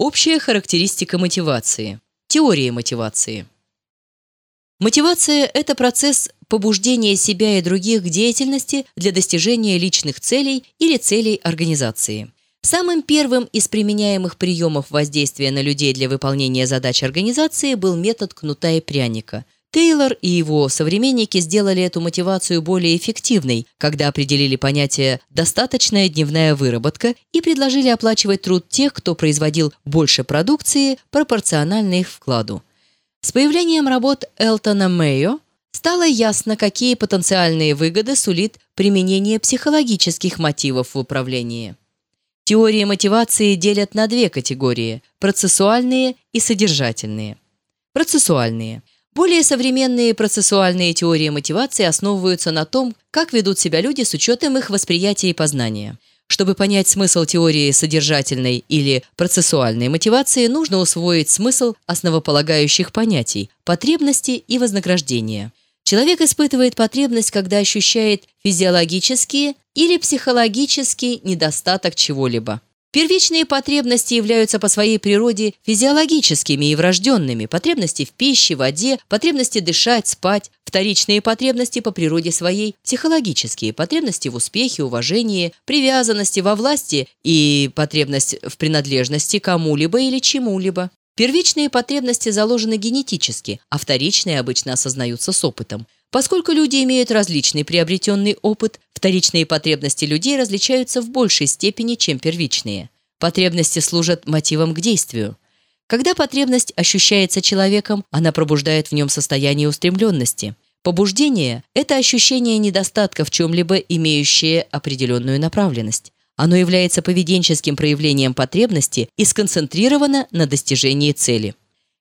Общая характеристика мотивации. Теория мотивации. Мотивация – это процесс побуждения себя и других к деятельности для достижения личных целей или целей организации. Самым первым из применяемых приемов воздействия на людей для выполнения задач организации был метод кнута и пряника – Тейлор и его современники сделали эту мотивацию более эффективной, когда определили понятие «достаточная дневная выработка» и предложили оплачивать труд тех, кто производил больше продукции, пропорционально их вкладу. С появлением работ Элтона Мэйо стало ясно, какие потенциальные выгоды сулит применение психологических мотивов в управлении. Теории мотивации делят на две категории – процессуальные и содержательные. Процессуальные – более современные процессуальные теории мотивации основываются на том, как ведут себя люди с учетом их восприятия и познания. Чтобы понять смысл теории содержательной или процессуальной мотивации, нужно усвоить смысл основополагающих понятий – потребности и вознаграждения. Человек испытывает потребность, когда ощущает физиологический или психологический недостаток чего-либо. Первичные потребности являются по своей природе физиологическими и врожденными. Потребности в пище, воде, потребности дышать, спать. Вторичные потребности по природе своей психологические. Потребности в успехе, уважении, привязанности, во власти и потребность в принадлежности кому-либо или чему-либо. Первичные потребности заложены генетически, а вторичные обычно осознаются с опытом. Поскольку люди имеют различный приобретенный опыт, вторичные потребности людей различаются в большей степени, чем первичные. Потребности служат мотивом к действию. Когда потребность ощущается человеком, она пробуждает в нем состояние устремленности. Побуждение – это ощущение недостатка в чем-либо, имеющее определенную направленность. Оно является поведенческим проявлением потребности и сконцентрировано на достижении цели.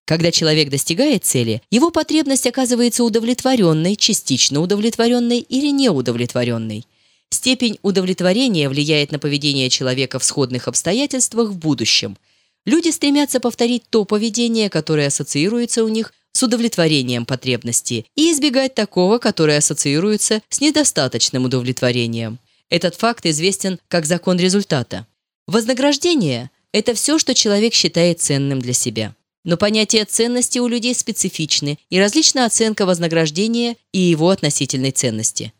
Когда человек достигает цели, его потребность оказывается удовлетворенной, частично удовлетворенной или неудовлетворенной. Степень удовлетворения влияет на поведение человека в сходных обстоятельствах в будущем. Люди стремятся повторить то поведение, которое ассоциируется у них с удовлетворением потребности, и избегать такого, которое ассоциируется с недостаточным удовлетворением. Этот факт известен как закон результата. Вознаграждение – это все, что человек считает ценным для себя. Но понятие ценности у людей специфичны и различна оценка вознаграждения и его относительной ценности.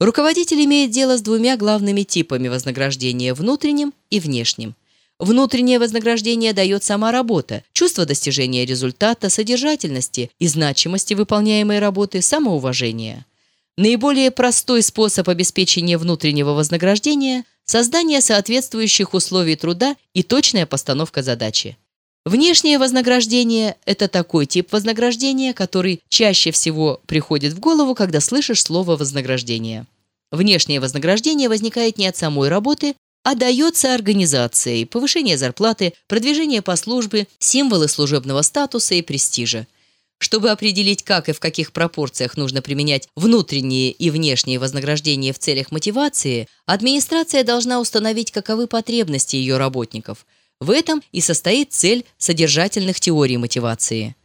Руководитель имеет дело с двумя главными типами вознаграждения – внутренним и внешним. Внутреннее вознаграждение дает сама работа, чувство достижения результата, содержательности и значимости выполняемой работы, самоуважения. Наиболее простой способ обеспечения внутреннего вознаграждения – создание соответствующих условий труда и точная постановка задачи. Внешнее вознаграждение – это такой тип вознаграждения, который чаще всего приходит в голову, когда слышишь слово «вознаграждение». Внешнее вознаграждение возникает не от самой работы, а дается организацией, повышение зарплаты, продвижение по службе, символы служебного статуса и престижа. Чтобы определить, как и в каких пропорциях нужно применять внутренние и внешние вознаграждения в целях мотивации, администрация должна установить, каковы потребности ее работников – в этом и состоит цель содержательных теорий мотивации.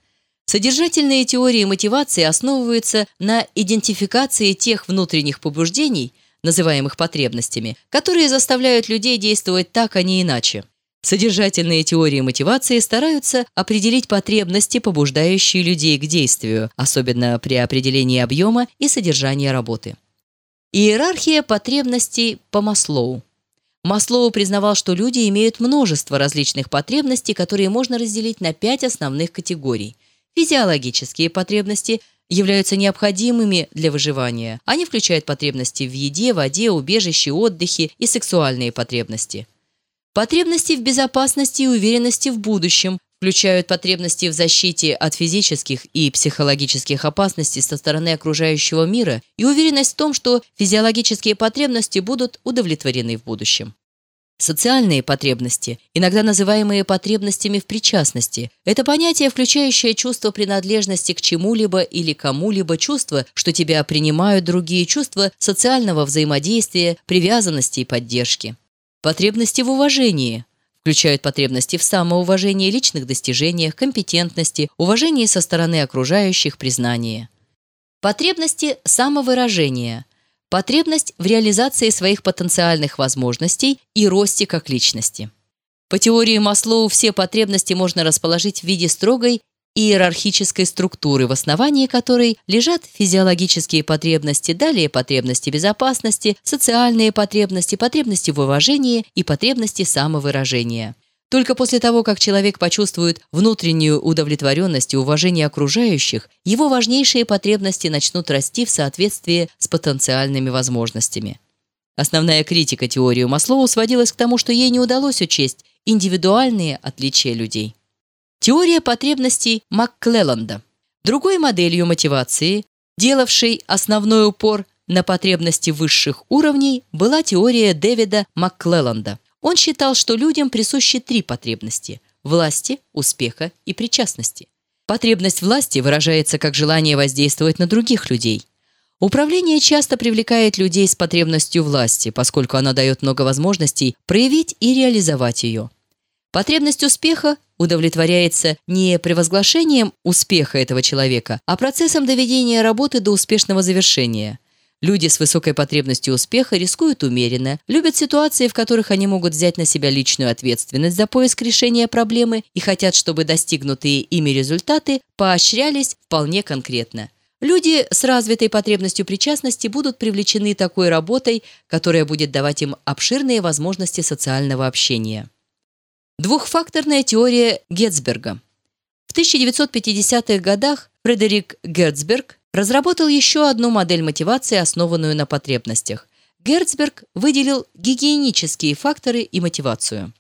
Содержательные теории мотивации основываются на идентификации тех внутренних побуждений, называемых потребностями, которые заставляют людей действовать так, а не иначе. Содержательные теории мотивации стараются определить потребности, побуждающие людей к действию, особенно при определении объема и содержания работы. Иерархия потребностей по Маслоу. Маслоу признавал, что люди имеют множество различных потребностей, которые можно разделить на пять основных категорий. Физиологические потребности являются необходимыми для выживания. Они включают потребности в еде, воде, убежище, отдыхе и сексуальные потребности. Потребности в безопасности и уверенности в будущем включают потребности в защите от физических и психологических опасностей со стороны окружающего мира и уверенность в том, что физиологические потребности будут удовлетворены в будущем. Социальные потребности, иногда называемые потребностями в причастности, это понятие, включающее чувство принадлежности к чему-либо или кому-либо, чувство, что тебя принимают другие чувства социального взаимодействия, привязанности и поддержки. Потребности в уважении, включают потребности в самоуважении, личных достижениях, компетентности, уважении со стороны окружающих, признании. Потребности самовыражения. Потребность в реализации своих потенциальных возможностей и росте как личности. По теории Маслоу все потребности можно расположить в виде строгой иерархической структуры, в основании которой лежат физиологические потребности, далее потребности безопасности, социальные потребности, потребности в уважении и потребности самовыражения. Только после того, как человек почувствует внутреннюю удовлетворенность и уважение окружающих, его важнейшие потребности начнут расти в соответствии с потенциальными возможностями. Основная критика теории Маслоу сводилась к тому, что ей не удалось учесть индивидуальные отличия людей. Теория потребностей МакКлелланда. Другой моделью мотивации, делавшей основной упор на потребности высших уровней, была теория Дэвида МакКлелланда. Он считал, что людям присущи три потребности – власти, успеха и причастности. Потребность власти выражается как желание воздействовать на других людей. Управление часто привлекает людей с потребностью власти, поскольку оно дает много возможностей проявить и реализовать ее. Потребность успеха удовлетворяется не превозглашением успеха этого человека, а процессом доведения работы до успешного завершения – Люди с высокой потребностью успеха рискуют умеренно, любят ситуации, в которых они могут взять на себя личную ответственность за поиск решения проблемы и хотят, чтобы достигнутые ими результаты поощрялись вполне конкретно. Люди с развитой потребностью причастности будут привлечены такой работой, которая будет давать им обширные возможности социального общения. Двухфакторная теория Гетцберга. В 1950-х годах Фредерик Герцберг разработал еще одну модель мотивации, основанную на потребностях. Герцберг выделил гигиенические факторы и мотивацию.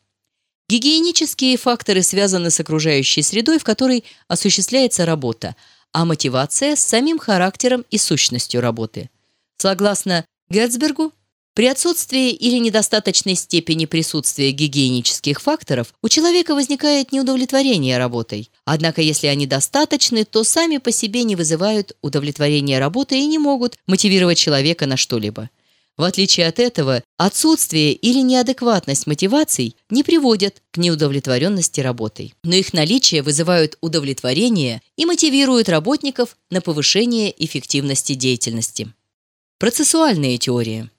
Гигиенические факторы связаны с окружающей средой, в которой осуществляется работа, а мотивация с самим характером и сущностью работы. Согласно Герцбергу, при отсутствии или недостаточной степени присутствия гигиенических факторов у человека возникает неудовлетворение работой. Однако, если они достаточны, то сами по себе не вызывают удовлетворения работы и не могут мотивировать человека на что-либо. В отличие от этого, отсутствие или неадекватность мотиваций не приводят к неудовлетворенности работой, но их наличие вызывают удовлетворение и мотивируют работников на повышение эффективности деятельности. Процессуальные теории –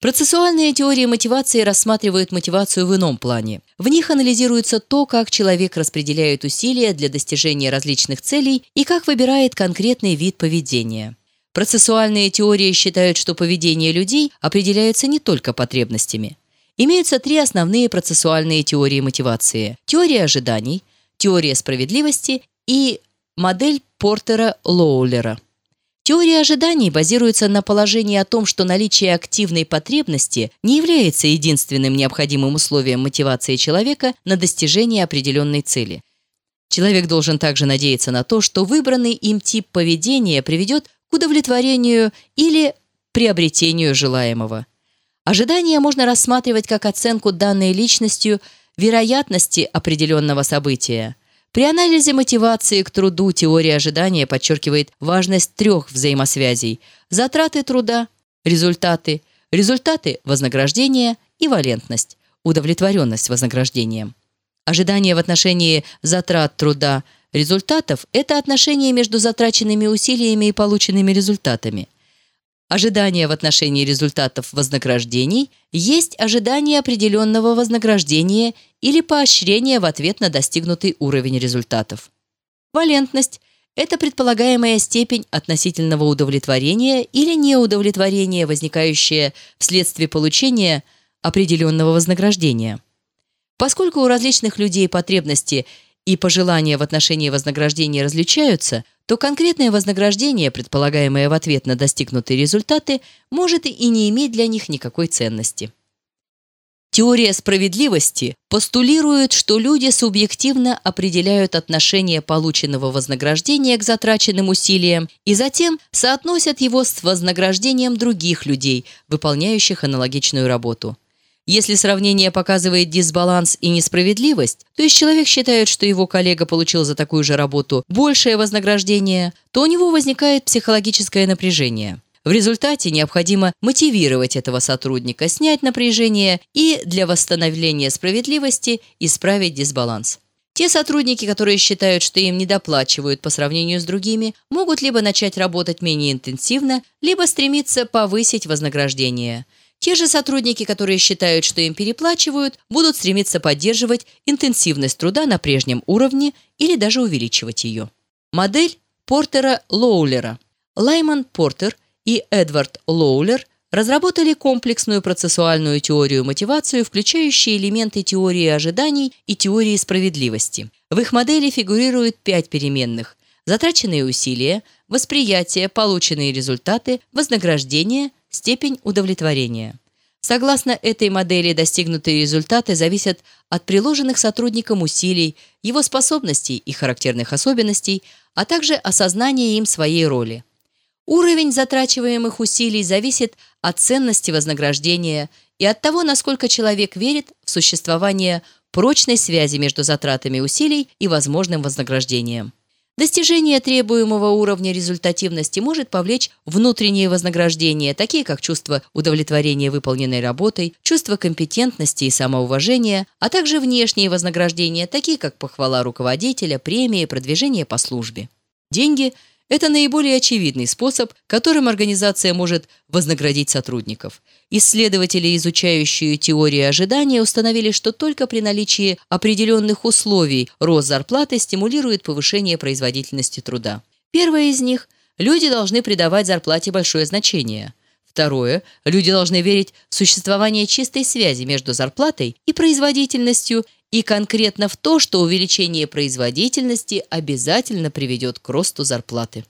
Процессуальные теории мотивации рассматривают мотивацию в ином плане. В них анализируется то, как человек распределяет усилия для достижения различных целей и как выбирает конкретный вид поведения. Процессуальные теории считают, что поведение людей определяется не только потребностями. Имеются три основные процессуальные теории мотивации. Теория ожиданий, теория справедливости и модель Портера-Лоулера. Теория ожиданий базируется на положении о том, что наличие активной потребности не является единственным необходимым условием мотивации человека на достижение определенной цели. Человек должен также надеяться на то, что выбранный им тип поведения приведет к удовлетворению или приобретению желаемого. Ожидания можно рассматривать как оценку данной личностью вероятности определенного события – при анализе мотивации к труду теория ожидания подчеркивает важность трех взаимосвязей – затраты труда, результаты, результаты вознаграждения и валентность, удовлетворенность вознаграждением. Ожидание в отношении затрат труда, результатов – это отношение между затраченными усилиями и полученными результатами – Ожидание в отношении результатов вознаграждений есть ожидание определенного вознаграждения или поощрения в ответ на достигнутый уровень результатов. Валентность – это предполагаемая степень относительного удовлетворения или неудовлетворения, возникающая вследствие получения определенного вознаграждения. Поскольку у различных людей потребности и пожелания в отношении вознаграждения различаются – то конкретное вознаграждение, предполагаемое в ответ на достигнутые результаты, может и не иметь для них никакой ценности. Теория справедливости постулирует, что люди субъективно определяют отношение полученного вознаграждения к затраченным усилиям и затем соотносят его с вознаграждением других людей, выполняющих аналогичную работу. Если сравнение показывает дисбаланс и несправедливость, то есть человек считает, что его коллега получил за такую же работу большее вознаграждение, то у него возникает психологическое напряжение. В результате необходимо мотивировать этого сотрудника, снять напряжение и для восстановления справедливости исправить дисбаланс. Те сотрудники, которые считают, что им недоплачивают по сравнению с другими, могут либо начать работать менее интенсивно, либо стремиться повысить вознаграждение – Те же сотрудники, которые считают, что им переплачивают, будут стремиться поддерживать интенсивность труда на прежнем уровне или даже увеличивать ее. Модель Портера-Лоулера. Лайман Портер и Эдвард Лоулер разработали комплексную процессуальную теорию мотивацию, включающую элементы теории ожиданий и теории справедливости. В их модели фигурируют пять переменных – затраченные усилия, восприятие, полученные результаты, вознаграждение, степень удовлетворения. Согласно этой модели, достигнутые результаты зависят от приложенных сотрудникам усилий, его способностей и характерных особенностей, а также осознания им своей роли. Уровень затрачиваемых усилий зависит от ценности вознаграждения и от того, насколько человек верит в существование прочной связи между затратами усилий и возможным вознаграждением. Достижение требуемого уровня результативности может повлечь внутренние вознаграждения, такие как чувство удовлетворения выполненной работой, чувство компетентности и самоуважения, а также внешние вознаграждения, такие как похвала руководителя, премии, продвижение по службе. Деньги – это наиболее очевидный способ, которым организация может вознаградить сотрудников. Исследователи, изучающие теорию ожидания, установили, что только при наличии определенных условий рост зарплаты стимулирует повышение производительности труда. Первое из них – люди должны придавать зарплате большое значение. Второе – люди должны верить в существование чистой связи между зарплатой и производительностью и конкретно в то, что увеличение производительности обязательно приведет к росту зарплаты.